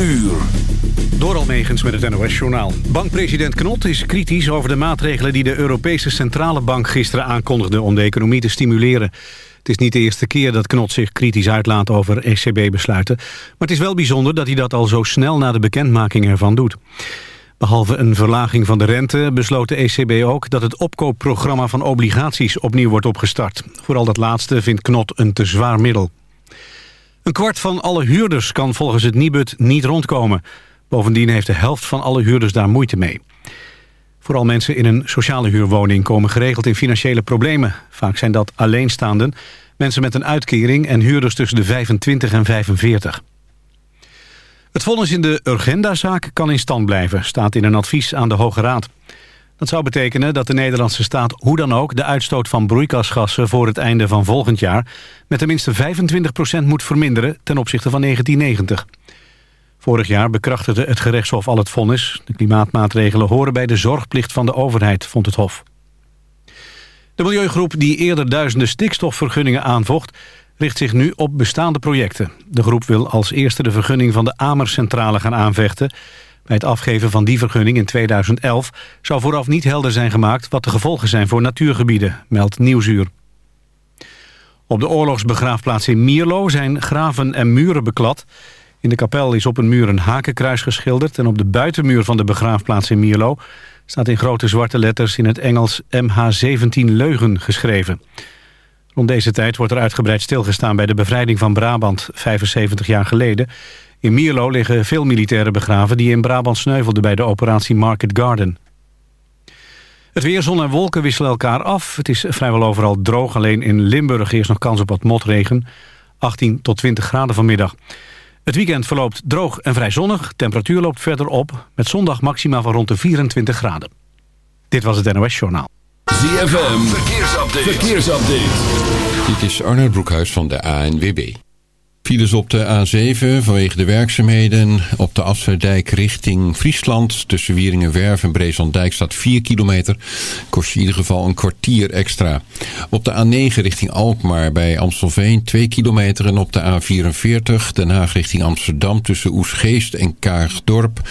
uur. Door met het NOS-journaal. Bankpresident Knot is kritisch over de maatregelen die de Europese Centrale Bank gisteren aankondigde om de economie te stimuleren. Het is niet de eerste keer dat Knot zich kritisch uitlaat over ECB-besluiten. Maar het is wel bijzonder dat hij dat al zo snel na de bekendmaking ervan doet. Behalve een verlaging van de rente besloot de ECB ook dat het opkoopprogramma van obligaties opnieuw wordt opgestart. Vooral dat laatste vindt Knot een te zwaar middel. Een kwart van alle huurders kan volgens het Nibud niet rondkomen. Bovendien heeft de helft van alle huurders daar moeite mee. Vooral mensen in een sociale huurwoning komen geregeld in financiële problemen. Vaak zijn dat alleenstaanden, mensen met een uitkering en huurders tussen de 25 en 45. Het vonnis in de Urgenda-zaak kan in stand blijven, staat in een advies aan de Hoge Raad. Dat zou betekenen dat de Nederlandse staat hoe dan ook de uitstoot van broeikasgassen voor het einde van volgend jaar met tenminste 25% moet verminderen ten opzichte van 1990. Vorig jaar bekrachtigde het gerechtshof al het vonnis. De klimaatmaatregelen horen bij de zorgplicht van de overheid, vond het hof. De milieugroep die eerder duizenden stikstofvergunningen aanvocht... richt zich nu op bestaande projecten. De groep wil als eerste de vergunning van de Amercentrale gaan aanvechten. Bij het afgeven van die vergunning in 2011... zou vooraf niet helder zijn gemaakt wat de gevolgen zijn voor natuurgebieden, meldt Nieuwsuur. Op de oorlogsbegraafplaats in Mierlo zijn graven en muren beklad... In de kapel is op een muur een hakenkruis geschilderd... en op de buitenmuur van de begraafplaats in Mierlo... staat in grote zwarte letters in het Engels MH17 Leugen geschreven. Rond deze tijd wordt er uitgebreid stilgestaan bij de bevrijding van Brabant 75 jaar geleden. In Mierlo liggen veel militairen begraven die in Brabant sneuvelden bij de operatie Market Garden. Het weer, zon en wolken wisselen elkaar af. Het is vrijwel overal droog, alleen in Limburg is nog kans op wat motregen. 18 tot 20 graden vanmiddag. Het weekend verloopt droog en vrij zonnig. Temperatuur loopt verder op. Met zondag maxima van rond de 24 graden. Dit was het NOS Journaal. ZFM, verkeersupdate. verkeersupdate. Dit is Arnold Broekhuis van de ANWB. Files op de A7 vanwege de werkzaamheden. Op de Afsluitdijk richting Friesland. Tussen Wieringenwerf en Breeslanddijk staat 4 kilometer. Kost je in ieder geval een kwartier extra. Op de A9 richting Alkmaar bij Amstelveen 2 kilometer. En op de A44 Den Haag richting Amsterdam tussen Oesgeest en Kaagdorp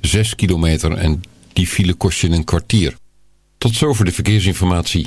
6 kilometer. En die file kost je een kwartier. Tot zover de verkeersinformatie.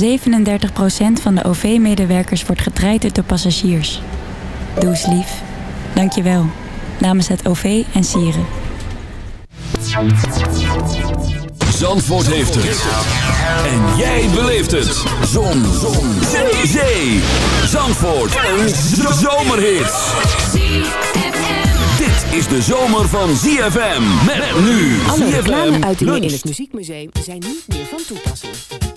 37% van de OV-medewerkers wordt getraind door passagiers. Doe eens lief. Dank je wel. Namens het OV en Sieren. Zandvoort heeft het. En jij beleeft het. Zon. Zon. Zee. Zee. Zandvoort. Een zomerhit. Dit is de zomer van ZFM. Met nu Alle ZFM reclameuitingen in het Muziekmuseum zijn niet meer van toepassing.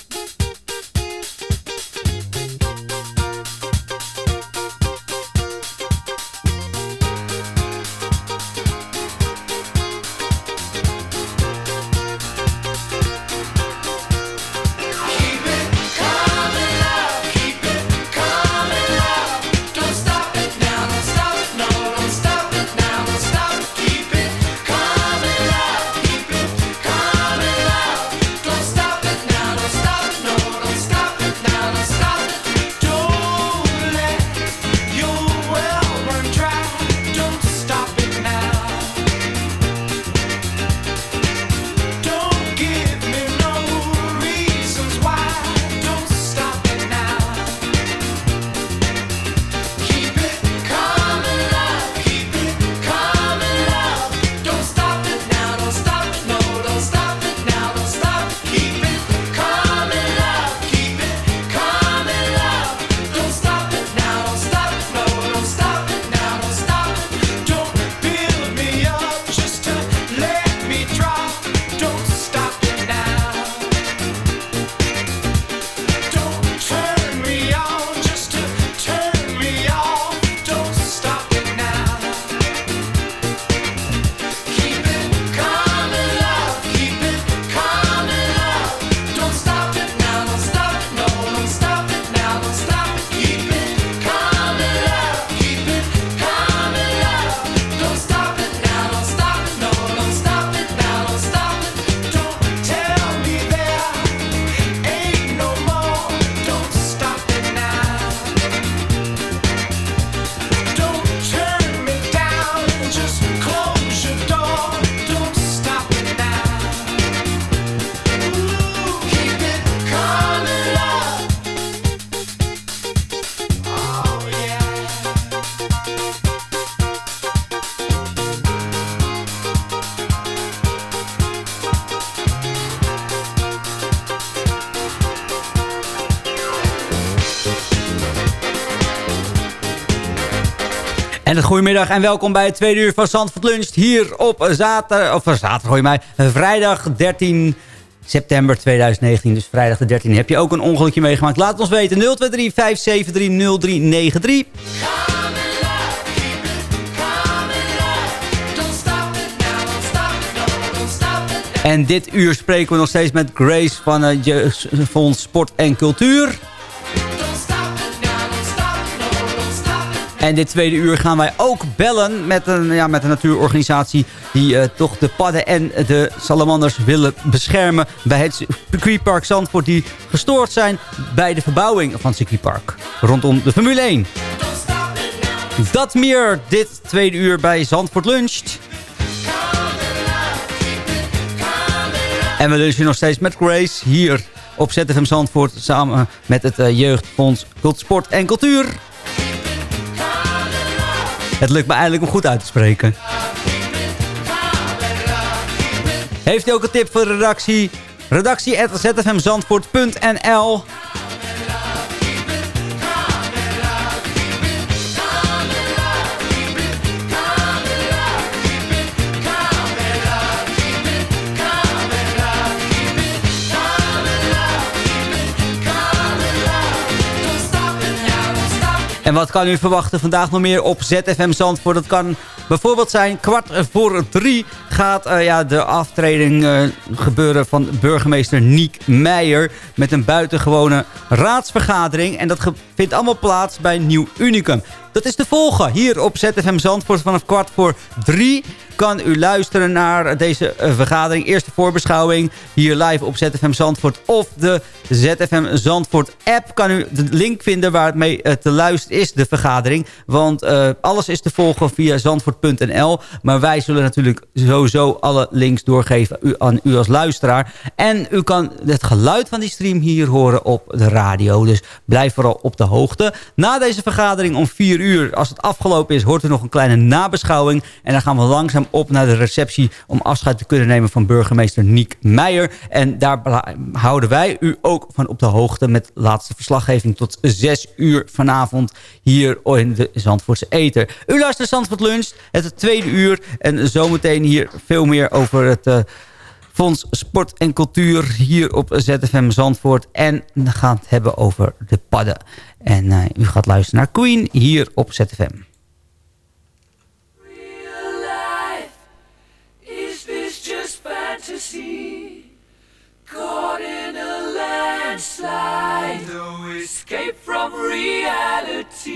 Goedemiddag en welkom bij het tweede uur van Zandvoort Lunch. Hier op zaterdag, of zaterdag hoor je mij, vrijdag 13 september 2019. Dus vrijdag de 13 heb je ook een ongelukje meegemaakt. Laat het ons weten 023 573 0393. En dit uur spreken we nog steeds met Grace van het Jeugdfonds Sport en Cultuur. En dit tweede uur gaan wij ook bellen met een, ja, met een natuurorganisatie... die eh, toch de padden en de salamanders willen beschermen... bij het circuitpark Zandvoort... die gestoord zijn bij de verbouwing van het circuitpark. Rondom de Formule 1. Dat meer dit tweede uur bij Zandvoort Luncht. En we lunchen nog steeds met Grace hier op ZFM Zandvoort... samen met het uh, Jeugdfonds Sport en Cultuur... Het lukt me eindelijk om goed uit te spreken. Heeft u ook een tip voor de redactie? Redactie En wat kan u verwachten vandaag nog meer op ZFM Zandvoort? Dat kan bijvoorbeeld zijn kwart voor drie gaat uh, ja, de aftreding uh, gebeuren van burgemeester Niek Meijer... met een buitengewone raadsvergadering. En dat vindt allemaal plaats bij Nieuw Unicum. Dat is te volgen hier op ZFM Zandvoort vanaf kwart voor drie kan u luisteren naar deze uh, vergadering. Eerste voorbeschouwing hier live op ZFM Zandvoort. Of de ZFM Zandvoort app kan u de link vinden waar het mee uh, te luisteren is, de vergadering. Want alles is te volgen via zandvoort.nl. Maar wij zullen natuurlijk sowieso alle links doorgeven aan u als luisteraar. En u kan het geluid van die stream hier horen op de radio. Dus blijf vooral op de hoogte. Na deze vergadering om 4 uur, als het afgelopen is, hoort u nog een kleine nabeschouwing. En dan gaan we langzaam op naar de receptie om afscheid te kunnen nemen van burgemeester Niek Meijer. En daar houden wij u ook van op de hoogte met laatste verslaggeving tot 6 uur vanavond hier in de Zandvoortse Eter. U luistert Zandvoort Lunch, het tweede uur en zometeen hier veel meer over het... Uh, Fonds Sport en Cultuur hier op ZFM Zandvoort. En we gaan het hebben over de padden. En uh, u gaat luisteren naar Queen hier op ZFM. fantasy, caught in a landslide, no escape from reality.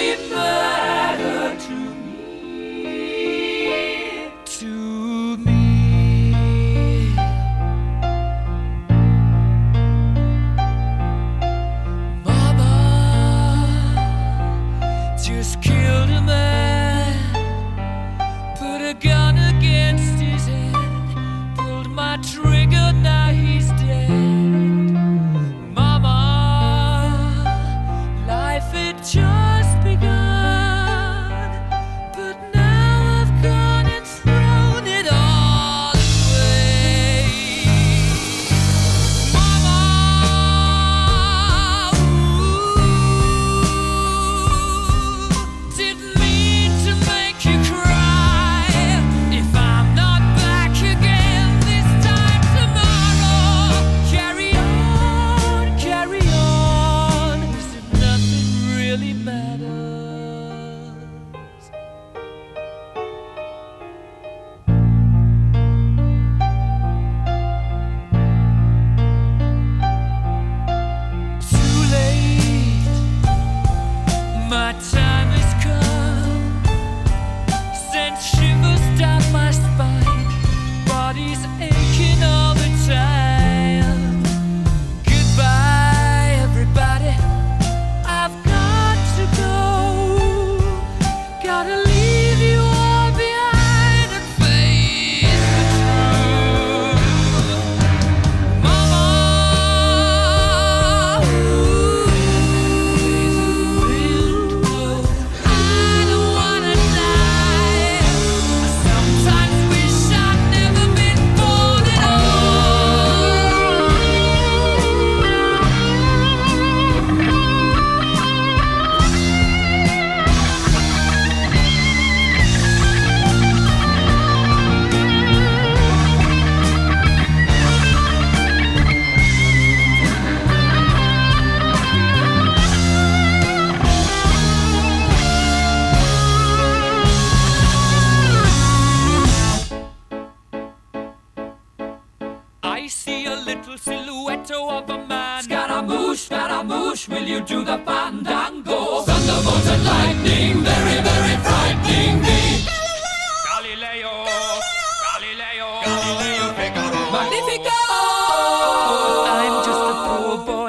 matter to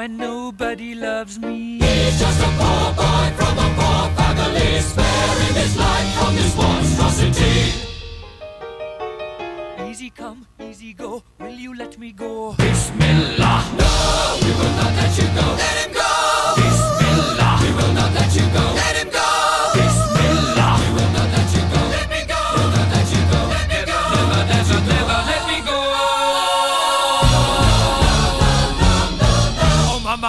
poor nobody loves me. He's just a poor boy from a poor family, sparing his life from this monstrosity. Easy come, easy go, will you let me go? Bismillah. No, we will not let you go. Let him go. Bismillah. We will not let you go. Let him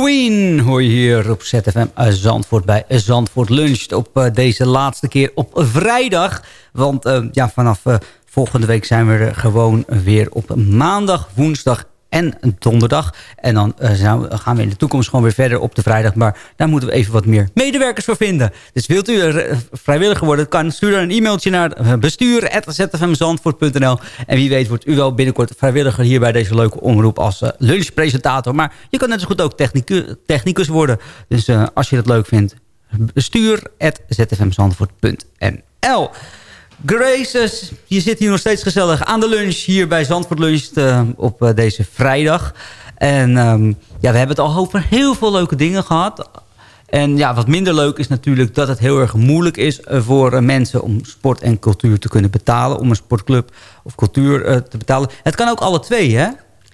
Queen hoor je hier op ZFM eh, Zandvoort bij Zandvoort Lunch. Op eh, deze laatste keer op vrijdag. Want eh, ja, vanaf volgende week zijn we er gewoon weer op maandag, woensdag en donderdag. En dan eh, gaan we in de toekomst gewoon weer verder op de vrijdag. Maar daar moeten we even wat meer medewerkers voor vinden. Dus wilt u eh, vrijwilliger worden? Kan. Stuur dan een e-mailtje naar eh, bestuur.zfmzandvoort.nl En wie weet wordt u wel binnenkort vrijwilliger hier bij deze leuke omroep als eh, lunchpresentator. Maar je kan net zo goed ook technicu- technicus worden. Dus als je dat leuk vindt, bestuur.zfmzandvoort.nl Grace, eh, je zit hier nog steeds gezellig aan de lunch hier bij Zandvoort eh, op eh, deze vrijdag. En ehm, ja, we hebben het al over heel veel leuke dingen gehad. En ja, wat minder leuk is natuurlijk dat het heel erg moeilijk is eh, voor mensen om sport en cultuur te kunnen betalen. Om een sportclub of cultuur te betalen. Het kan ook alle twee, hè?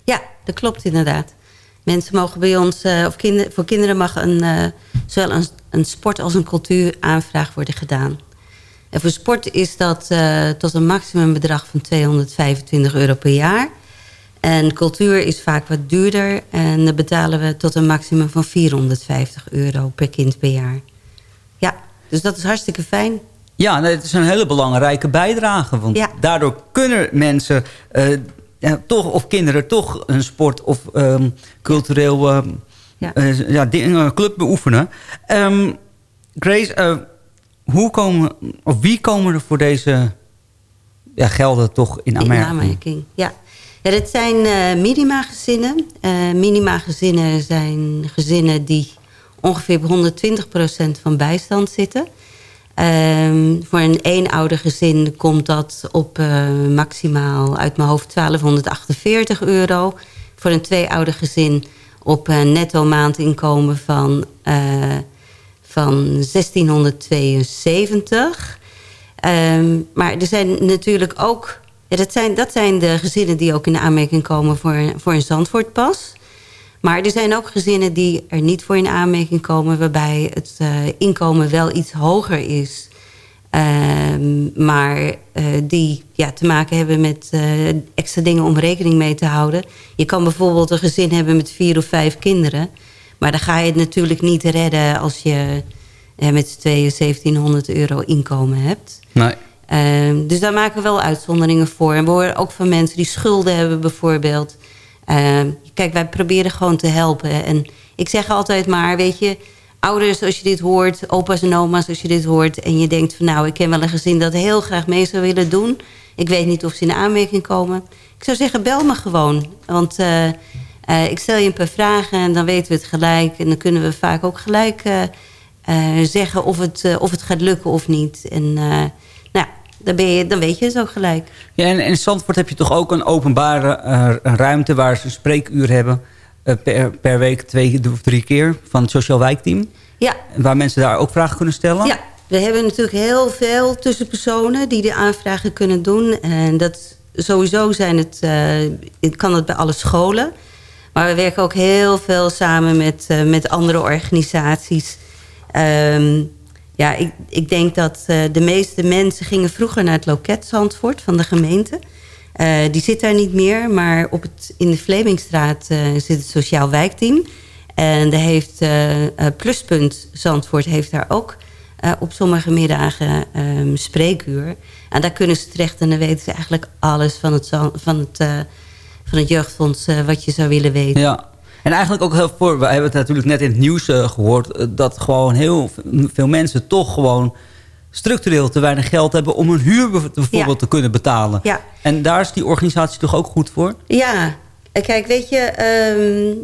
Ja, dat klopt inderdaad. Mensen mogen bij ons, of voor kinderen mag een, zowel een, een sport als een cultuuraanvraag worden gedaan. En voor sport is dat eh, tot een maximumbedrag van 225 euro per jaar. En cultuur is vaak wat duurder. En dan betalen we tot een maximum van 450 euro per kind per jaar. Ja, dus dat is hartstikke fijn. Ja, nee, het is een hele belangrijke bijdrage. Want Ja. daardoor kunnen mensen eh, ja, toch, of kinderen toch een sport of ehm, cultureel ehm, Ja. eh, ja, ding, club beoefenen. Ehm, Grace, hoe komen, of wie komen er voor deze ja, gelden toch in In Amerika? aanmerking, ja. ja. Dit zijn eh minima-gezinnen. Eh, minima-gezinnen zijn gezinnen die ongeveer op 120% van bijstand zitten. Ehm, voor een eenoudergezin komt dat op eh, maximaal uit mijn hoofd 1248 euro. Voor een tweeoudergezin op een netto maandinkomen van, van 1672. Ehm, maar er zijn natuurlijk ook... Dat, zijn, dat zijn de gezinnen die ook in de aanmerking komen voor, voor een Zandvoortpas. Maar er zijn ook gezinnen die er niet voor in aanmerking komen... waarbij het eh, inkomen wel iets hoger is... Ehm, maar eh, die ja, te maken hebben met eh, extra dingen om rekening mee te houden. Je kan bijvoorbeeld een gezin hebben met vier of vijf kinderen. Maar dan ga je het natuurlijk niet redden als je met z'n tweeën 1700 euro inkomen hebt. Nee. Ehm, dus daar maken we wel uitzonderingen voor. En we horen ook van mensen die schulden hebben bijvoorbeeld. Ehm, kijk, wij proberen gewoon te helpen. En ik zeg altijd maar, weet je... ouders als je dit hoort, opa's en oma's als je dit hoort... en je denkt van nou, ik ken wel een gezin dat heel graag mee zou willen doen. Ik weet niet of ze in aanmerking komen. Ik zou zeggen, bel me gewoon. Want eh, eh, ik stel je een paar vragen en dan weten we het gelijk. En dan kunnen we vaak ook gelijk eh, eh, zeggen of het, of het gaat lukken of niet. En nou, dan, ben je, dan weet je het ook gelijk. Ja, en in Zandvoort heb je toch ook een openbare ruimte... waar ze een spreekuur hebben per, per week twee of drie keer... van het Sociaal Wijkteam. Ja. Waar mensen daar ook vragen kunnen stellen. Ja, we hebben natuurlijk heel veel tussenpersonen die de aanvragen kunnen doen. En dat sowieso zijn het, kan het bij alle scholen. Maar we werken ook heel veel samen met, eh, met andere organisaties. Ehm, ja, ik, ik denk dat eh, de meeste mensen gingen vroeger naar het loket Zandvoort van de gemeente. Eh, die zit daar niet meer, maar op het, in de Vlemingstraat zit het Sociaal Wijkteam. En daar heeft Pluspunt Zandvoort heeft daar ook op sommige middagen ehm, spreekuur. En daar kunnen ze terecht en dan weten ze eigenlijk alles van het, van het, van het jeugdfonds eh, wat je zou willen weten. Ja. En eigenlijk ook heel voor, we hebben het natuurlijk net in het nieuws eh, gehoord... eh, dat gewoon heel veel mensen toch gewoon structureel te weinig geld hebben... om hun huur bijv- bijvoorbeeld te kunnen betalen. Ja. En daar is die organisatie toch ook goed voor? Ja, kijk, weet je, ehm,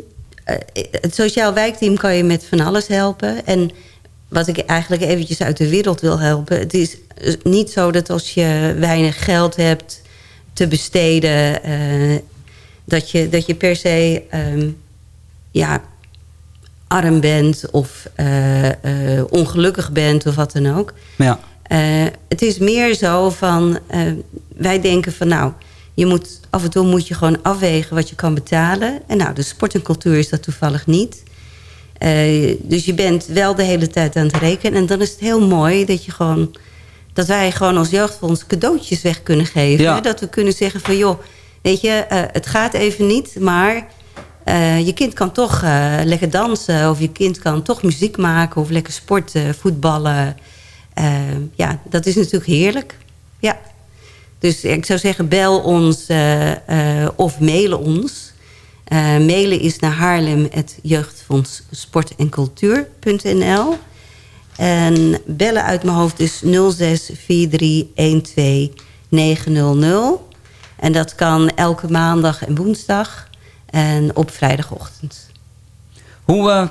eh, het sociaal wijkteam kan je met van alles helpen. En wat ik eigenlijk eventjes uit de wereld wil helpen... het is niet zo dat als je weinig geld hebt te besteden... dat, je, dat je per se ehm, ja, arm bent of eh, eh, ongelukkig bent of wat dan ook. Ja. Eh, het is meer zo van, wij denken van nou, je moet, af en toe moet je gewoon afwegen wat je kan betalen. En nou, de sport en cultuur is dat toevallig niet. Dus je bent wel de hele tijd aan het rekenen. En dan is het heel mooi dat je gewoon, dat wij gewoon als jeugdfonds cadeautjes weg kunnen geven. Ja. Dat we kunnen zeggen van joh, weet je, eh, het gaat even niet, maar eh, je kind kan toch eh, lekker dansen. Of je kind kan toch muziek maken of lekker sporten, voetballen. Ja, dat is natuurlijk heerlijk. Ja. Dus ik zou zeggen, bel ons of mail ons. Mailen is naar Haarlem, het sport en bellen uit mijn hoofd is 06 43 900. En dat kan elke maandag en woensdag. En op vrijdagochtend. Hoe, eh,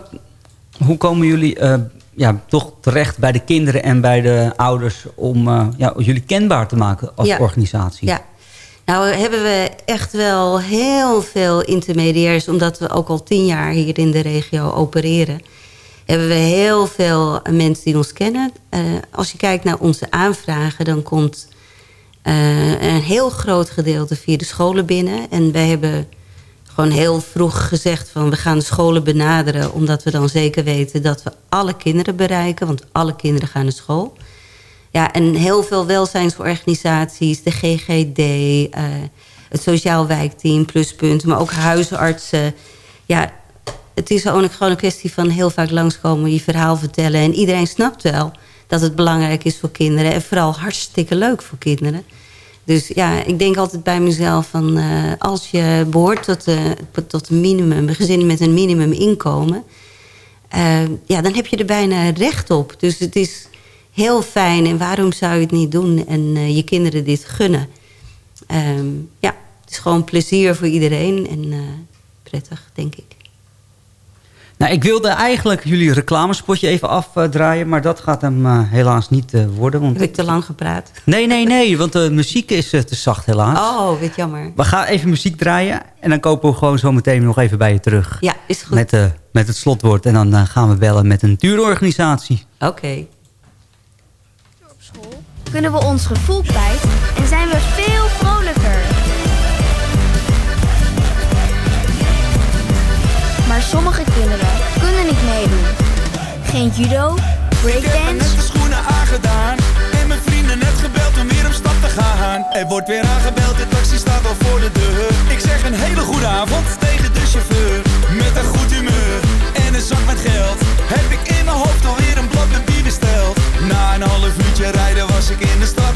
hoe komen jullie eh, ja, toch terecht bij de kinderen en bij de ouders... om eh, ja, jullie kenbaar te maken als Ja. organisatie? Ja. Nou hebben we echt wel heel veel intermediairs... omdat we ook al tien jaar hier in de regio opereren... hebben we heel veel mensen die ons kennen. Als je kijkt naar onze aanvragen... dan komt een heel groot gedeelte via de scholen binnen. En wij hebben gewoon heel vroeg gezegd van... we gaan de scholen benaderen... omdat we dan zeker weten dat we alle kinderen bereiken. Want alle kinderen gaan naar school... Ja, en heel veel welzijnsorganisaties, de GGD, eh, het Sociaal Wijkteam, Pluspunt, maar ook huisartsen. Ja, het is gewoon een kwestie van heel vaak langskomen, je verhaal vertellen. En iedereen snapt wel dat het belangrijk is voor kinderen. En vooral hartstikke leuk voor kinderen. Dus ja, ik denk altijd bij mezelf van... eh, als je behoort tot, eh, tot een minimum, een gezin met een minimuminkomen... eh, ja, dan heb je er bijna recht op. Dus het is heel fijn. En waarom zou je het niet doen en je kinderen dit gunnen? Ehm, ja, het is gewoon plezier voor iedereen en prettig, denk ik. Nou, ik wilde eigenlijk jullie reclamespotje even afdraaien... maar dat gaat hem eh, helaas niet eh, worden. Want... Heb ik te lang gepraat? Nee, nee, nee, want de muziek is eh, te zacht helaas. Oh, weet jammer. We gaan even muziek draaien en dan kopen we gewoon zo meteen nog even bij je terug. Ja, is goed. Met, met het slotwoord en dan gaan we bellen met een duurorganisatie. Oké. kunnen we ons gevoel kwijt en zijn we veel vrolijker. Maar sommige kinderen. Geen judo, Ik heb breakdance net de schoenen aangedaan En mijn vrienden net gebeld om weer op stap te gaan. Er wordt weer aangebeld, de taxi staat al voor de deur. Ik zeg een hele goede avond tegen de chauffeur. Met een goed humeur en een zak met geld Heb ik in mijn hoofd alweer een blad met bier besteld. Na een half uurtje rijden was ik in de stad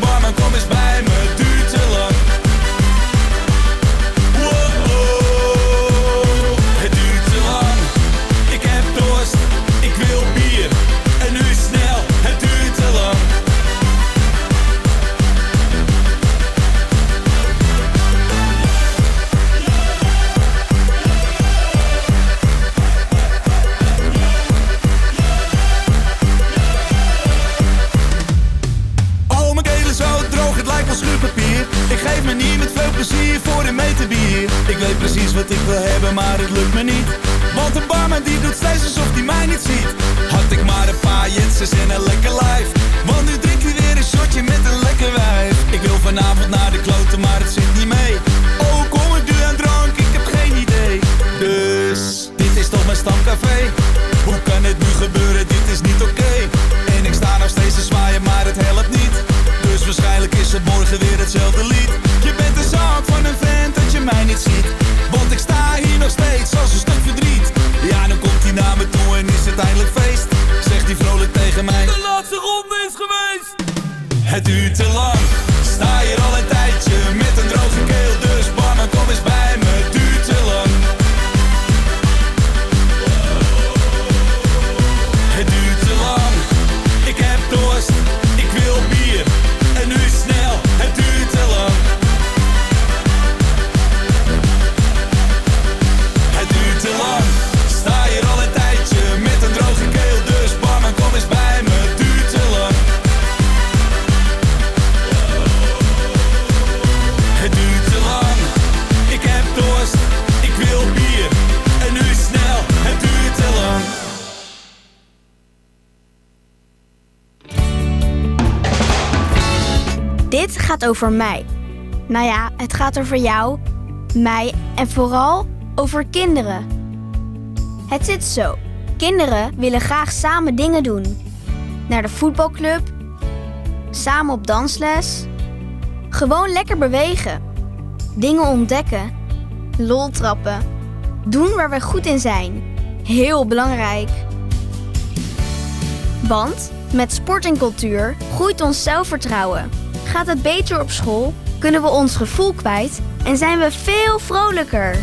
barman kom eens bij me plezier voor een meter bier. Ik weet precies wat ik wil hebben, maar het lukt me niet. Want een barman die doet steeds alsof hij mij niet ziet. Had ik maar een paar jetsers en een lekker lijf. Want nu drinkt hij weer een shotje met een lekker wijf. Ik wil vanavond naar over mij. Nou ja, het gaat over jou, mij en vooral over kinderen. Het zit zo. Kinderen willen graag samen dingen doen. Naar de voetbalclub, samen op dansles, gewoon lekker bewegen, dingen ontdekken, lol trappen, doen waar we goed in zijn. Heel belangrijk. Want met sport en cultuur groeit ons zelfvertrouwen. Gaat het beter op school, kunnen we ons gevoel kwijt en zijn we veel vrolijker.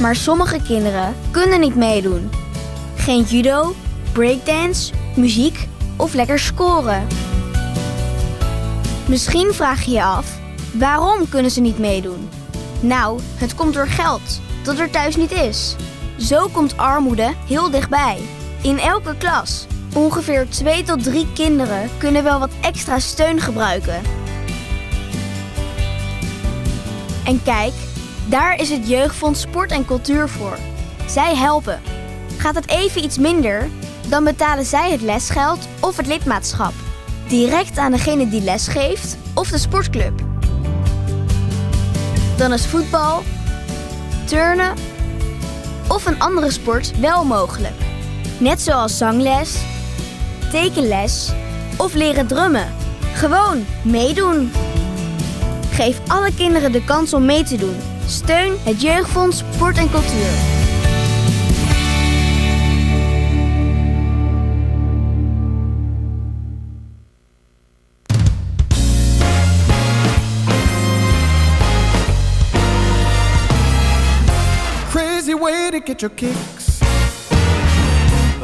Maar sommige kinderen kunnen niet meedoen. Geen judo, breakdance, muziek of lekker scoren. Misschien vraag je je af, waarom kunnen ze niet meedoen? Nou, het komt door geld, dat er thuis niet is. Zo komt armoede heel dichtbij. In elke klas. Ongeveer 2 tot 3 kinderen kunnen wel wat extra steun gebruiken. En kijk, daar is het Jeugdfonds Sport en Cultuur voor. Zij helpen. Gaat het even iets minder, dan betalen zij het lesgeld of het lidmaatschap. Direct aan degene die les geeft of de sportclub. Dan is voetbal, turnen of een andere sport wel mogelijk. Net zoals zangles, tekenles of leren drummen. Gewoon meedoen. Geef alle kinderen de kans om mee te doen. Steun het Jeugdfonds Sport en Cultuur. Crazy way to get your kicks.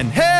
and hey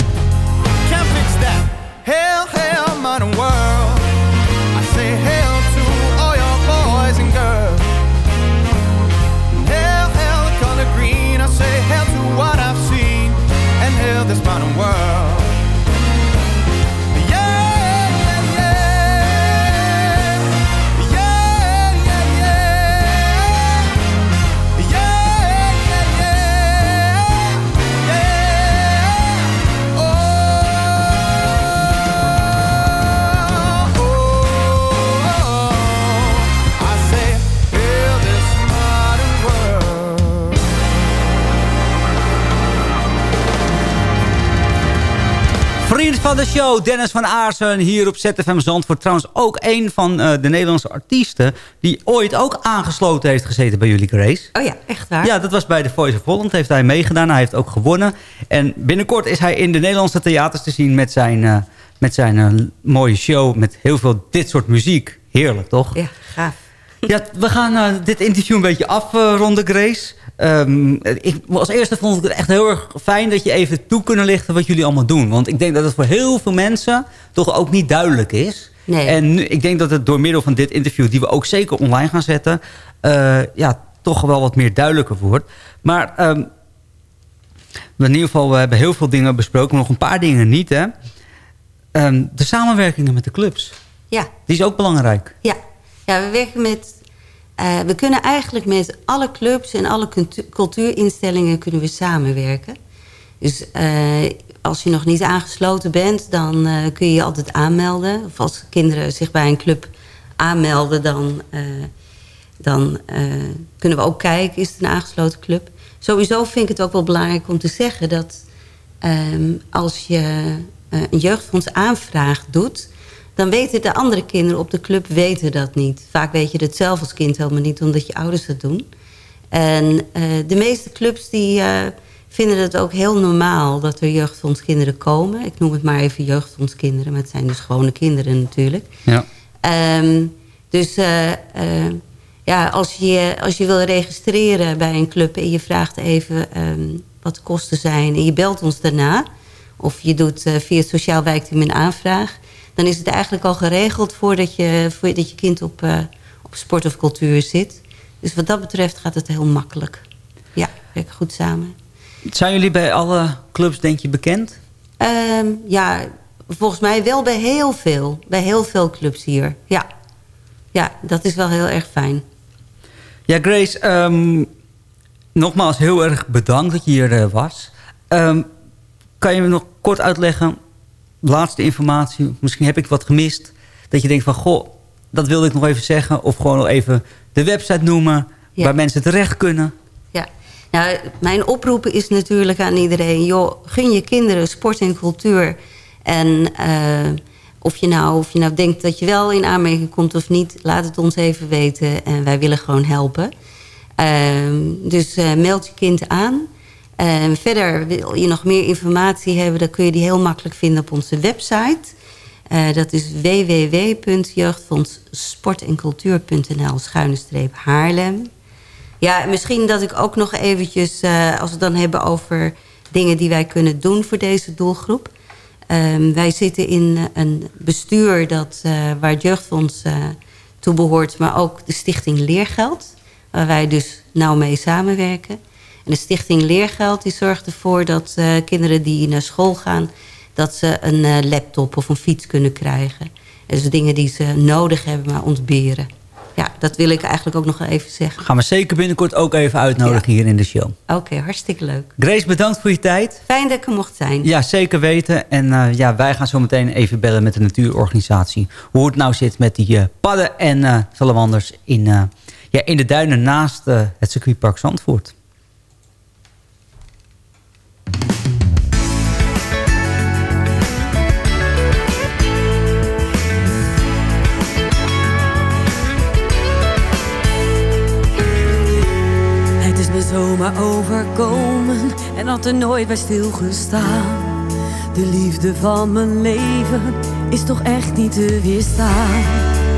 And girls. Show, Dennis van Aarsen, hier op ZFM Zandvoort. Trouwens ook een van eh, de Nederlandse artiesten... die ooit ook aangesloten heeft gezeten bij jullie, Grace. Oh ja, echt waar? Ja, dat was bij de Voice of Holland. Heeft hij meegedaan. Hij heeft ook gewonnen. En binnenkort is hij in de Nederlandse theaters te zien... met zijn, eh, met zijn eh, mooie show. Met heel veel dit soort muziek. Heerlijk, toch? Ja, gaaf. Ja, we gaan dit interview een beetje afronden, Grace. Ehm, ik, als eerste vond ik het echt heel erg fijn dat je even toe kunnen lichten wat jullie allemaal doen. Want ik denk dat het voor heel veel mensen toch ook niet duidelijk is. Nee. En nu- ik denk dat het door middel van dit interview, die we ook zeker online gaan zetten, eh, ja, toch wel wat meer duidelijker wordt. Maar ehm, in ieder geval, we hebben heel veel dingen besproken, maar nog een paar dingen niet. Hè? Ehm, de samenwerkingen met de clubs, Ja. die is ook belangrijk. Ja, ja we werken met... eh, we kunnen eigenlijk met alle clubs en alle cultu- cultuurinstellingen kunnen we samenwerken. Dus eh, als je nog niet aangesloten bent, dan eh, kun je je altijd aanmelden. Of als kinderen zich bij een club aanmelden, dan, dan kunnen we ook kijken, is het een aangesloten club. Sowieso vind ik het ook wel belangrijk om te zeggen dat ehm, als je een jeugdfonds aanvraag doet dan weten de andere kinderen op de club weten dat niet. Vaak weet je dat zelf als kind helemaal niet, omdat je ouders dat doen. En eh, de meeste clubs die eh, vinden het ook heel normaal dat er jeugdfondskinderen komen. Ik noem het maar even jeugdfondskinderen, maar het zijn dus gewone kinderen natuurlijk. Ja. Ehm, dus eh, ja, als je, als je wil registreren bij een club en je vraagt even ehm, wat de kosten zijn en je belt ons daarna, of je doet via het Sociaal Wijkteam een aanvraag, dan is het eigenlijk al geregeld voordat je, voordat je kind op, eh, op sport of cultuur zit. Dus wat dat betreft gaat het heel makkelijk. Ja, we werken goed samen. Zijn jullie bij alle clubs, denk je, bekend? Ehm, ja, volgens mij wel bij heel veel. Bij heel veel clubs hier. Ja, ja dat is wel heel erg fijn. Ja, Grace, ehm, nogmaals heel erg bedankt dat je hier eh, was. Ehm, kan je me nog kort uitleggen, laatste informatie, misschien heb ik wat gemist, dat je denkt van, goh, dat wilde ik nog even zeggen, of gewoon nog even de website noemen, Ja. waar mensen terecht kunnen. Ja, nou, mijn oproep is natuurlijk aan iedereen... joh, gun je kinderen sport en cultuur. En eh, of, je nou, of je nou denkt dat je wel in aanmerking komt of niet... laat het ons even weten en wij willen gewoon helpen. Ehm, dus eh, meld je kind aan. En verder wil je nog meer informatie hebben... dan kun je die heel makkelijk vinden op onze website... Eh, dat is www.jeugdfondssportencultuur.nl schuine streep Haarlem. Ja, misschien dat ik ook nog eventjes, eh, als we het dan hebben over dingen die wij kunnen doen voor deze doelgroep. Ehm, wij zitten in een bestuur dat, eh, waar het jeugdfonds toe behoort, maar ook de stichting Leergeld. Waar wij dus nauw mee samenwerken. De stichting Leergeld die zorgt ervoor dat eh, kinderen die naar school gaan... dat ze een eh, laptop of een fiets kunnen krijgen. En dus dingen die ze nodig hebben, maar ontberen. Ja, dat wil ik eigenlijk ook nog even zeggen. Gaan we zeker binnenkort ook even uitnodigen hier in de show. Oké, hartstikke leuk. Grace, bedankt voor je tijd. Fijn dat ik er mocht zijn. Ja, zeker weten. En eh, ja, wij gaan zo meteen even bellen met de natuurorganisatie. Hoe het nou zit met die padden en salamanders in, ja, in de duinen naast het circuitpark Zandvoort. Zomaar overkomen en had er nooit bij stilgestaan. De liefde van mijn leven is toch echt niet te weerstaan.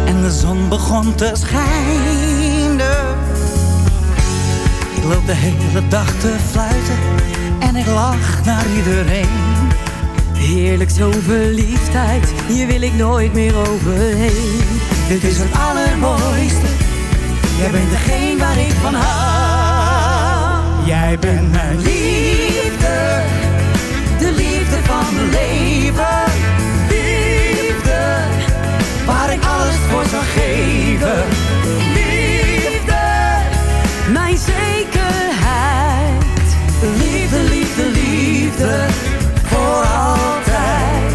En de zon begon te schijnen. Ik loop de hele dag te fluiten en ik lach naar iedereen. Heerlijk zo'n verliefdheid, hier wil ik nooit meer overheen. Dit is het allermooiste, jij bent degene waar ik van hou. Jij bent mijn liefde, de liefde van mijn leven. liefde, waar ik alles voor zou geven. Liefde, Mijn zekerheid. liefde, liefde, liefde, voor altijd.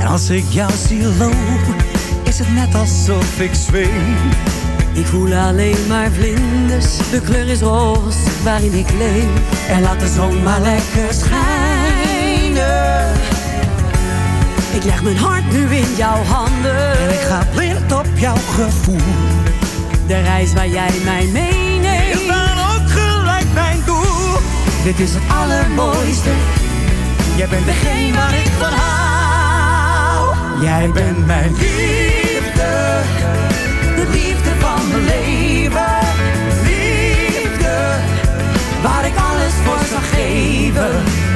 En als ik jou zie lopen, is het net alsof ik zweef. Ik voel alleen maar vlinders, de kleur is roze waarin ik leef. En laat de zon maar lekker schijnen. Ik leg mijn hart nu in jouw handen. En ik ga blind op jouw gevoel. De reis waar jij mij meeneemt. Is dan ook gelijk mijn doel. Dit is het allermooiste. Jij bent degene waar ik van hou. Jij bent mijn liefde. De liefde zou geven.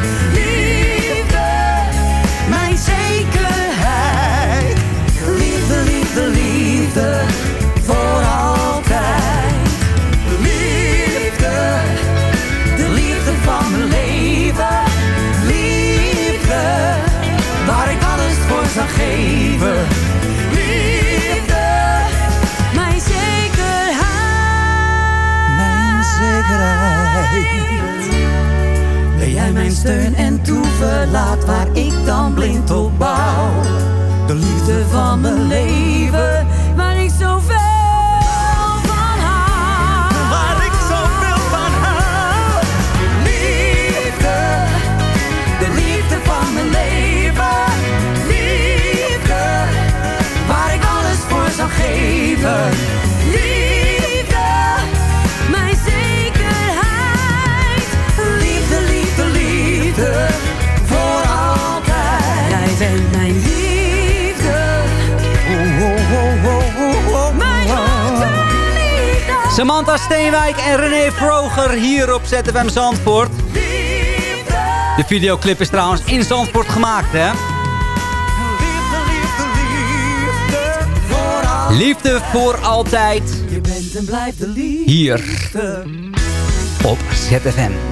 Mijn steun en toeverlaat waar ik dan blind op bouw. De liefde van mijn leven. Samantha Steenwijk en René Vroger hier op ZFM Zandvoort. De videoclip is trouwens in Zandvoort gemaakt, hè? Liefde voor altijd. Je bent en blijft de liefde. Hier op ZFM.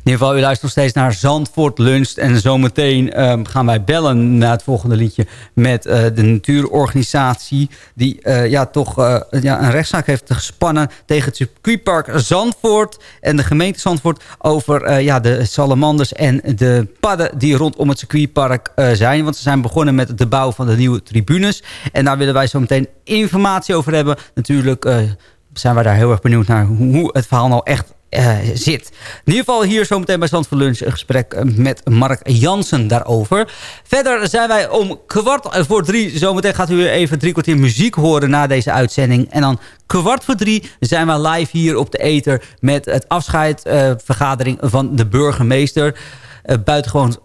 In ieder geval, u luistert nog steeds naar Zandvoort Lunch. En zometeen ehm, gaan wij bellen na het volgende liedje... met eh, de natuurorganisatie... die eh, ja, toch eh, ja, een rechtszaak heeft gespannen... tegen het circuitpark Zandvoort... en de gemeente Zandvoort... over ja, de salamanders en de padden... die rondom het circuitpark zijn. Want ze zijn begonnen met de bouw van de nieuwe tribunes. En daar willen wij zo meteen informatie over hebben. Natuurlijk zijn wij daar heel erg benieuwd naar... hoe het verhaal nou echt eh, zit. In ieder geval hier zometeen bij Stand voor Lunch... een gesprek eh, met Mark Jansen daarover. Verder zijn wij om kwart voor drie... zometeen gaat u even drie kwartier muziek horen na deze uitzending. En dan kwart voor drie zijn wij live hier op de Eter... met het afscheidvergadering van de burgemeester... Uh, buitengewoon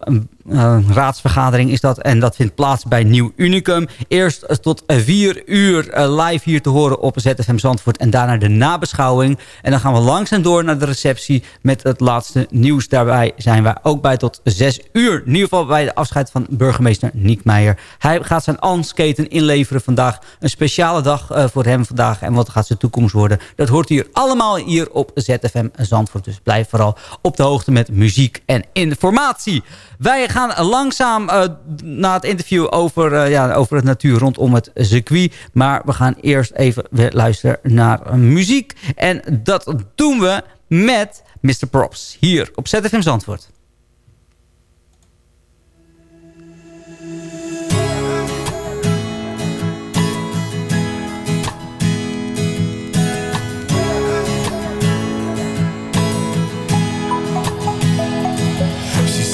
uh, raadsvergadering is dat. En dat vindt plaats bij Nieuw Unicum. Eerst tot vier uur uh, live hier te horen op ZFM Zandvoort. En daarna de nabeschouwing. En dan gaan we langzaam door naar de receptie met het laatste nieuws. Daarbij zijn wij ook bij tot zes uur. In ieder geval bij de afscheid van burgemeester Niek Meijer. Hij gaat zijn ansketen inleveren vandaag. Een speciale dag uh, voor hem vandaag. En wat gaat zijn toekomst worden? Dat hoort hier allemaal hier op ZFM Zandvoort. Dus blijf vooral op de hoogte met muziek en informatie. Wij gaan langzaam uh, naar het interview over, uh, ja, over het natuur rondom het circuit. Maar we gaan eerst even luisteren naar muziek. En dat doen we met Mr. Props hier op ZFM Zandvoort.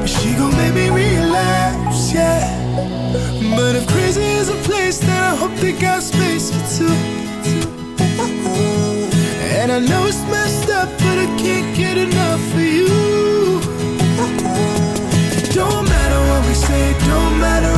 But she gon' make me relapse, yeah. But if crazy is a place Then I hope they got space for two. And I know it's messed up But I can't get enough of you. Don't matter what we say Don't matter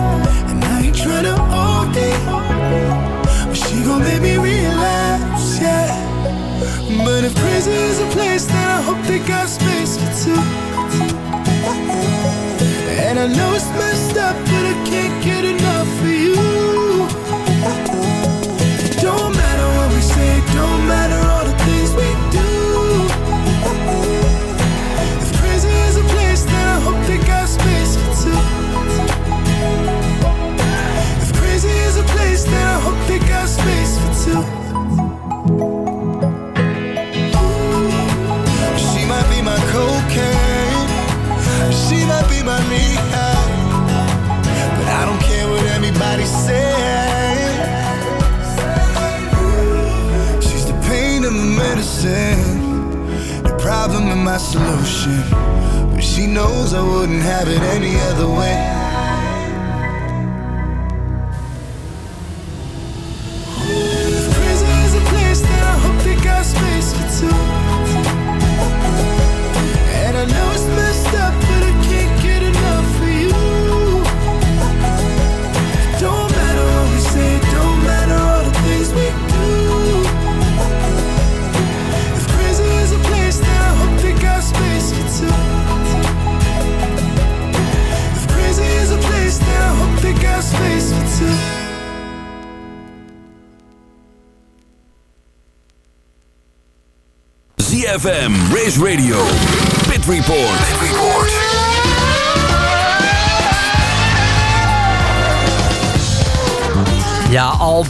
And I ain't tryna But she gon' make me relapse, yeah. But if prison is a place Then I hope they got space for two And I know it's messed up But I can't get enough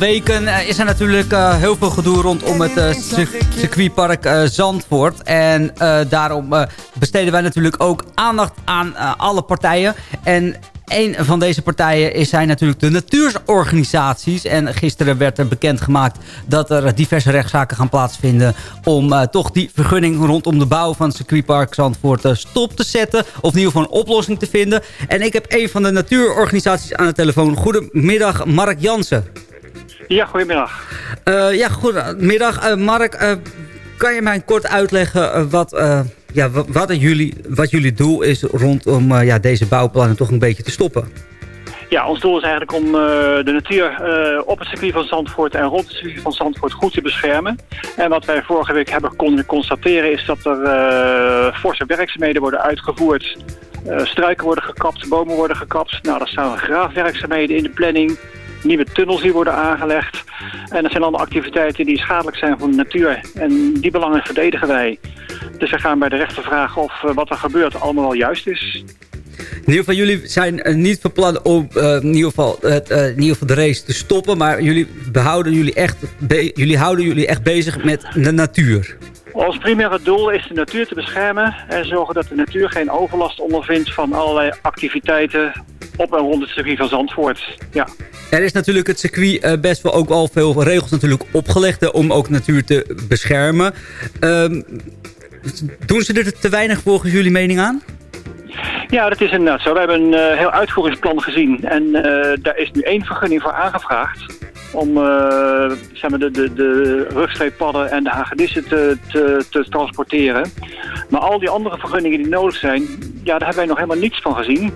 weken eh, is er natuurlijk eh, heel veel gedoe rondom het cir- circuitpark Zandvoort. En daarom besteden wij natuurlijk ook aandacht aan alle partijen. En een van deze partijen is, zijn natuurlijk de natuurorganisaties. En gisteren werd er bekendgemaakt dat er diverse rechtszaken gaan plaatsvinden... om toch die vergunning rondom de bouw van het circuitpark Zandvoort eh, stop te zetten. Of in ieder geval een oplossing te vinden. En ik heb een van de natuurorganisaties aan de telefoon. Goedemiddag, Mark Jansen. Ja, goedemiddag. Eh, ja, goedemiddag. Eh, Mark, eh, kan je mij kort uitleggen wat, ja, wa- wat, jullie, wat jullie doel is rondom ja, deze bouwplannen toch een beetje te stoppen? Ja, ons doel is eigenlijk om de natuur op het circuit van Zandvoort en rond het circuit van Zandvoort goed te beschermen. En wat wij vorige week hebben konden constateren is dat er forse werkzaamheden worden uitgevoerd. Struiken worden gekapt, bomen worden gekapt. Nou, er staan graafwerkzaamheden in de planning. Nieuwe tunnels die worden aangelegd. En dat zijn allemaal activiteiten die schadelijk zijn voor de natuur. En die belangen verdedigen wij. Dus we gaan bij de rechter vragen of eh, wat er gebeurt allemaal wel juist is. In ieder geval, jullie zijn eh, niet van plan om eh, in, ieder geval, het, in ieder geval de race te stoppen. Maar jullie, behouden jullie, echt jullie houden jullie echt bezig met de natuur. Ons primaire doel is de natuur te beschermen en zorgen dat de natuur geen overlast ondervindt van allerlei activiteiten op en rond het circuit van Zandvoort. Ja. Er is natuurlijk het circuit eh, best wel ook al veel regels natuurlijk opgelegd... om ook natuur te beschermen. Ehm, doen ze er te weinig volgens jullie mening aan? ja, dat is inderdaad zo. We hebben een eh, heel uitvoeringsplan gezien en eh, daar is nu één vergunning voor aangevraagd om eh, zeg maar de, de, de rugstreeppadden en de hagedissen te, te, te transporteren. Maar al die andere vergunningen die nodig zijn, ja, daar hebben wij nog helemaal niets van gezien.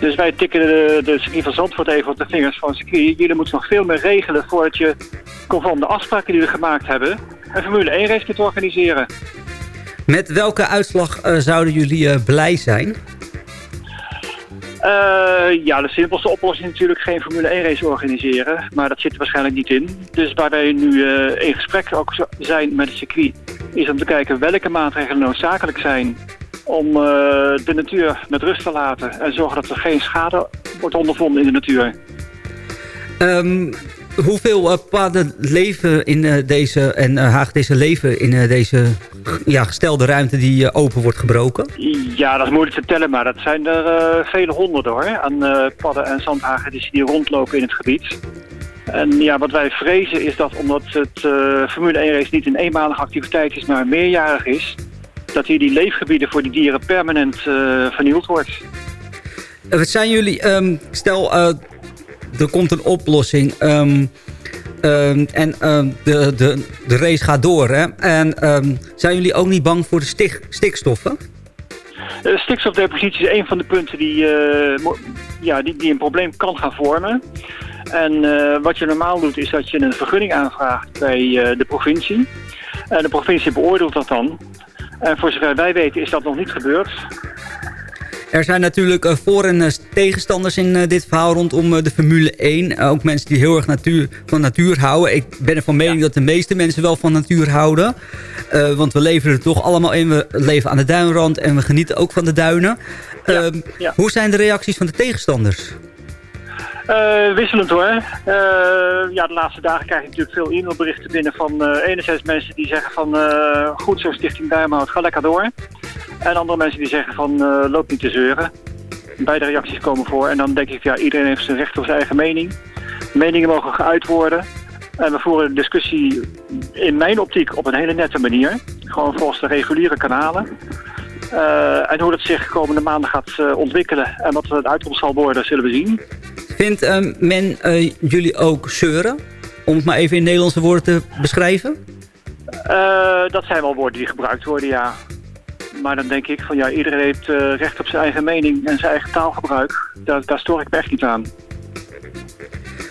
Dus wij tikken de, de circuit van Zandvoort even op de vingers van circuit. Jullie moeten nog veel meer regelen voordat je conform de afspraken die we gemaakt hebben... een Formule 1 race kunt organiseren. Met welke uitslag eh, zouden jullie eh, blij zijn? Eh, ja, de simpelste oplossing is natuurlijk geen Formule 1 race organiseren. Maar dat zit er waarschijnlijk niet in. Dus waar wij nu eh, in gesprek ook zijn met het circuit... is om te kijken welke maatregelen noodzakelijk zijn... om eh, de natuur met rust te laten. En zorgen dat er geen schade wordt ondervonden in de natuur. Ehm, hoeveel eh, padden leven in eh, deze en uh, hagedissen leven in eh, deze ja, gestelde ruimte die eh, open wordt gebroken? Ja, dat is moeilijk te tellen, maar dat zijn er eh, vele honderden hoor. Aan eh, padden en zandhagedissen die rondlopen in het gebied. En ja, wat wij vrezen is dat omdat het eh, Formule 1 race niet een eenmalige activiteit is, maar meerjarig is, dat hier die leefgebieden voor die dieren permanent eh, vernield wordt. Eh, wat zijn jullie, ehm, stel eh, er komt een oplossing ehm, ehm, en ehm, de, de, de race gaat door. Hè? En zijn jullie ook niet bang voor de stik, stikstoffen? Eh, stikstofdepositie is een van de punten die, eh, ja, die, die een probleem kan gaan vormen. En eh, wat je normaal doet is dat je een vergunning aanvraagt bij de provincie. En de provincie beoordeelt dat dan. En voor zover wij weten is dat nog niet gebeurd. Er zijn natuurlijk eh, voor- en eh, tegenstanders in eh, dit verhaal rondom de Formule 1. Eh, ook mensen die heel erg natuur, van natuur houden. Ik ben er van mening dat de meeste mensen wel van natuur houden. Want we leven er toch allemaal in. We leven aan de duinrand en we genieten ook van de duinen. Ehm, Hoe zijn de reacties van de tegenstanders? Eh, wisselend hoor. Eh, ja, de laatste dagen krijg ik natuurlijk veel e-mailberichten binnen van eh, enerzijds mensen die zeggen van goed zo Stichting Duimhout, ga lekker door. En andere mensen die zeggen van loop niet te zeuren. Beide reacties komen voor en dan denk ik ja, iedereen heeft zijn recht op zijn eigen mening. Meningen mogen geuit worden. En we voeren de discussie in mijn optiek op een hele nette manier. Gewoon volgens de reguliere kanalen. En hoe dat zich komende maanden gaat ontwikkelen en wat de uitkomst zal worden, zullen we zien. Vindt ehm, men eh, jullie ook zeuren? Om het maar even in Nederlandse woorden te beschrijven. Eh, dat zijn wel woorden die gebruikt worden, ja. Maar dan denk ik van ja, iedereen heeft eh, recht op zijn eigen mening en zijn eigen taalgebruik. Daar, daar stoor ik me echt niet aan.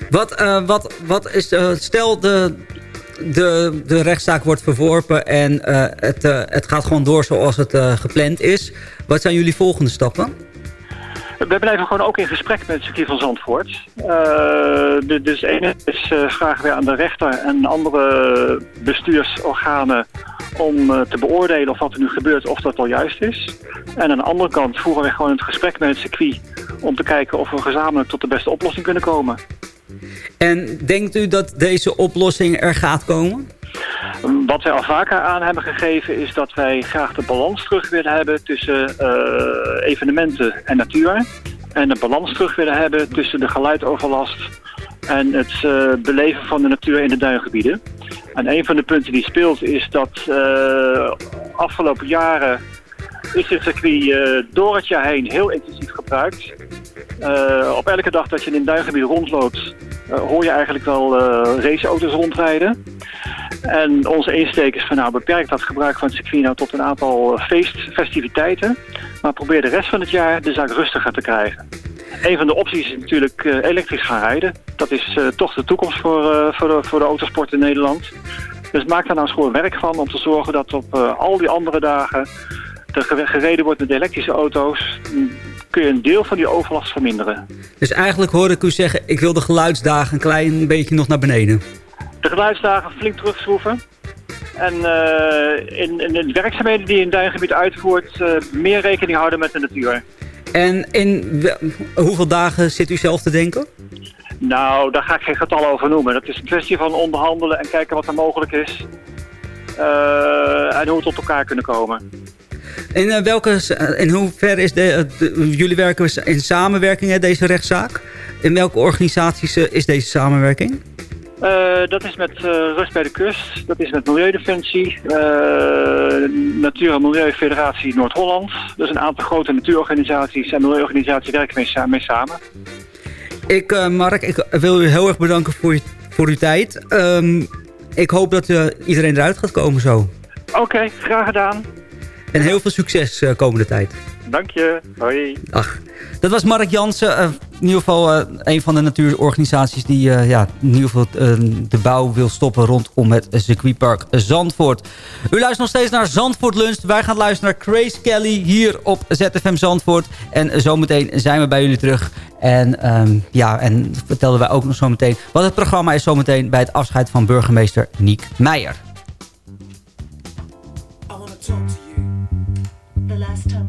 Wat, eh, wat, wat is, eh, stel de, de, de rechtszaak wordt verworpen en eh, het, eh, het gaat gewoon door zoals het eh, gepland is. Wat zijn jullie volgende stappen? We blijven gewoon ook in gesprek met het circuit van Zandvoort. Eh, de- dus enerzijds eh, vragen we aan de rechter en andere bestuursorganen om eh, te beoordelen of wat er nu gebeurt, of dat wel juist is. En aan de andere kant voeren we gewoon het gesprek met het circuit om te kijken of we gezamenlijk tot de beste oplossing kunnen komen. En denkt u dat deze oplossing er gaat komen? Wat wij al vaker aan hebben gegeven is dat wij graag de balans terug willen hebben tussen eh, evenementen en natuur. En de balans terug willen hebben tussen de geluidoverlast en het eh, beleven van de natuur in de duingebieden. En een van de punten die speelt is dat eh, afgelopen jaren is dit circuit door het jaar heen heel intensief gebruikt. Op elke dag dat je in een duingebied rondloopt, hoor je eigenlijk wel raceauto's rondrijden. En onze insteek is van nou beperk dat gebruik van het nou tot een aantal eh, feestfestiviteiten. Maar probeer de rest van het jaar de zaak rustiger te krijgen. Een van de opties is natuurlijk eh, elektrisch gaan rijden. Dat is eh, toch de toekomst voor, voor, de, voor de autosport in Nederland. Dus maak daar nou eens gewoon werk van om te zorgen dat op al die andere dagen er ge- gereden wordt met elektrische auto's. mm, Kun je een deel van die overlast verminderen. Dus eigenlijk hoor ik u zeggen, ik wil de geluidsdagen een klein beetje nog naar beneden. De geluidsdagen flink terugschroeven. En eh, in, in de werkzaamheden die je in Duingebied uitvoert, eh, meer rekening houden met de natuur. En in hoeveel dagen zit u zelf te denken? Nou, daar ga ik geen getal over noemen. Dat is een kwestie van onderhandelen en kijken wat er mogelijk is. Eh, en hoe we tot elkaar kunnen komen. In, welke, in hoeverre is de, de- jullie werken in samenwerking, hè, deze rechtszaak? In welke organisaties is deze samenwerking? Eh, dat is met eh, Rust bij de Kust, dat is met Milieudefensie, eh, Natuur- en Milieufederatie Noord-Holland. Dus een aantal grote natuurorganisaties en milieuorganisaties werken mee, sa- mee samen. Ik, Mark, ik wil u heel erg bedanken voor, je, voor uw tijd. Ehm, ik hoop dat iedereen eruit gaat komen zo. Oké, graag gedaan. En heel veel succes komende tijd. Dank je. Hoi. Ach, dat was Mark Jansen. eh, in ieder geval eh, een van de natuurorganisaties die eh, ja, in ieder geval eh, de bouw wil stoppen rondom het circuitpark Zandvoort. U luistert nog steeds naar Zandvoort Lunch. Wij gaan luisteren naar Grace Kelly hier op ZFM Zandvoort. En zometeen zijn we bij jullie terug. En ehm, ja, en vertelden wij ook nog zometeen wat het programma is zometeen bij het afscheid van burgemeester Niek Meijer. I want to talk to you. The last time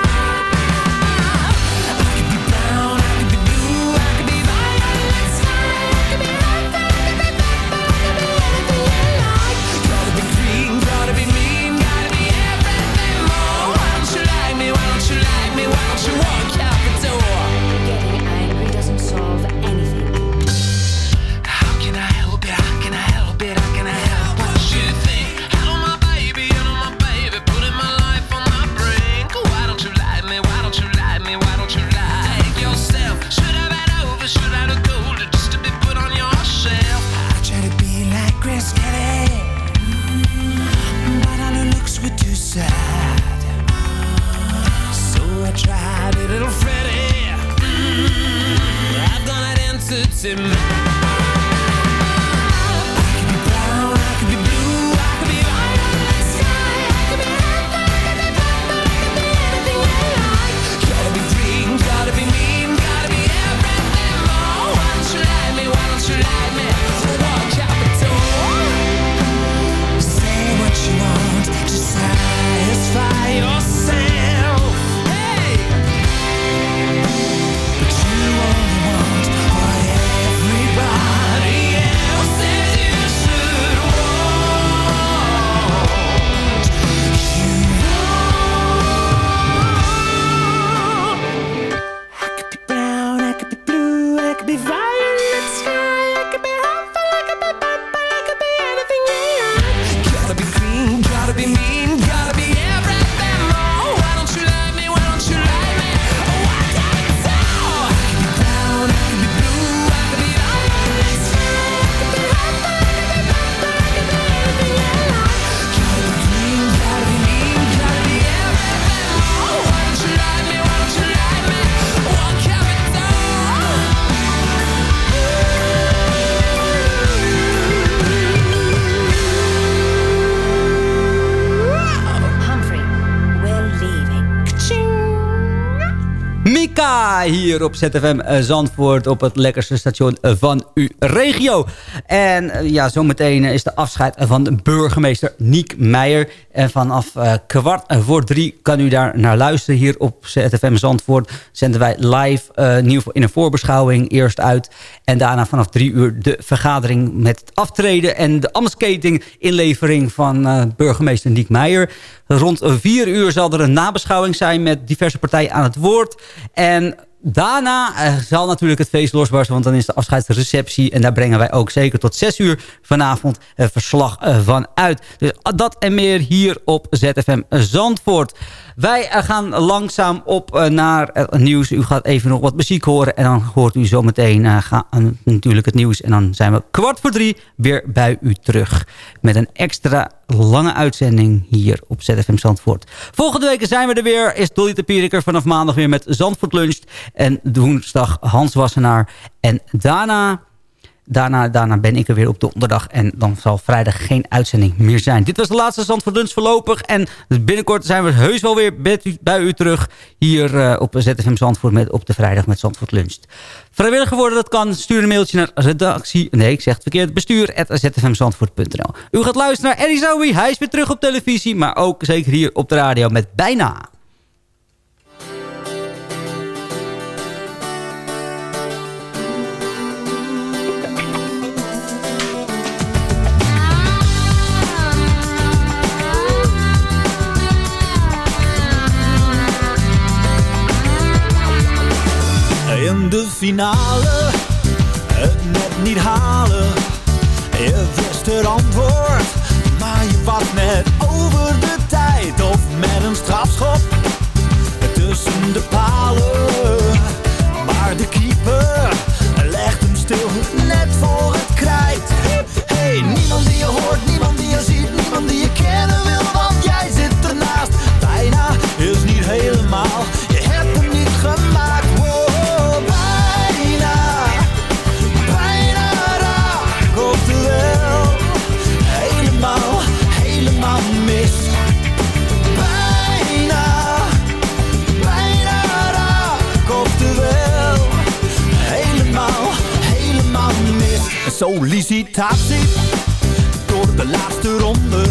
Op ZFM eh, Zandvoort... op het lekkerste station eh, van uw regio. En eh, ja, zometeen is de afscheid van burgemeester Niek Meijer. En vanaf kwart voor drie kan u daar naar luisteren. Hier op ZFM Zandvoort zenden wij live eh, in een voorbeschouwing eerst uit. En daarna vanaf drie uur de vergadering met het aftreden... en de amskating inlevering van burgemeester Niek Meijer. Rond vier uur zal er een nabeschouwing zijn met diverse partijen aan het woord. En daarna eh, zal natuurlijk het feest losbarsten, want dan is de afscheidsreceptie. En daar brengen wij ook zeker tot zes uur vanavond eh, verslag eh, van uit. Dus dat en meer hier op ZFM Zandvoort. Wij eh, gaan langzaam op eh, naar het nieuws. U gaat even nog wat muziek horen. En dan hoort u zometeen eh, natuurlijk het nieuws. En dan zijn we kwart voor drie weer bij u terug. Met een extra lange uitzending hier op ZFM Zandvoort. Volgende week zijn we er weer. Is Dolly de Pieriker vanaf maandag weer met Zandvoort Lunch. En woensdag Hans Wassenaar. En daarna... Daarna, daarna ben ik er weer op donderdag. En dan zal vrijdag geen uitzending meer zijn. Dit was de laatste Zandvoort Lunch voorlopig. En binnenkort zijn we heus wel weer bij u, terug. Hier uh, op ZFM Zandvoort met, op de vrijdag met Zandvoort Lunch. Vrijwilliger worden dat kan. Stuur een mailtje naar redactie. Nee, ik zeg het verkeerd. Bestuur zfmzandvoort.nl U gaat luisteren naar Eddie Zoe. Hij is weer terug op televisie. Maar ook zeker hier op de radio met Bijna. De finale, het net niet halen. Je wist het antwoord, maar je was net over de tijd. Of met een strafschop tussen de palen. Maar de keeper Sollicitatie door de laatste ronde.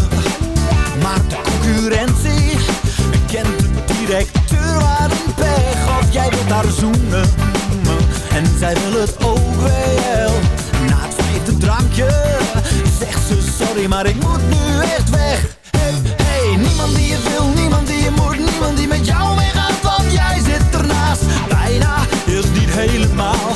Maar de concurrentie kent de directeur waar een pech. Of jij wilt daar zoenen. En zij wil het ook wel. Na het vijfde drankje zegt ze sorry, maar ik moet nu echt weg. Hey, hey, niemand die je wil, niemand die je moet, niemand die met jou meegaat, want jij zit ernaast. Bijna is niet helemaal,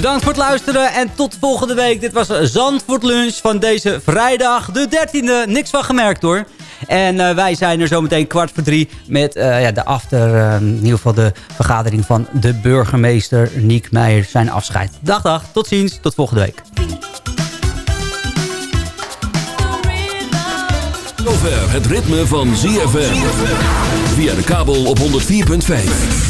Bedankt voor het luisteren en tot volgende week. Dit was Zandvoort Lunch van deze vrijdag, de 13e. Niks van gemerkt hoor. En eh, wij zijn er zometeen kwart voor drie met eh, ja, de after, eh, in ieder geval de vergadering van de burgemeester Niek Meijer. Zijn afscheid. Dag dag, tot ziens, tot volgende week. Zover het ritme van ZFM. Via de kabel op 104.5.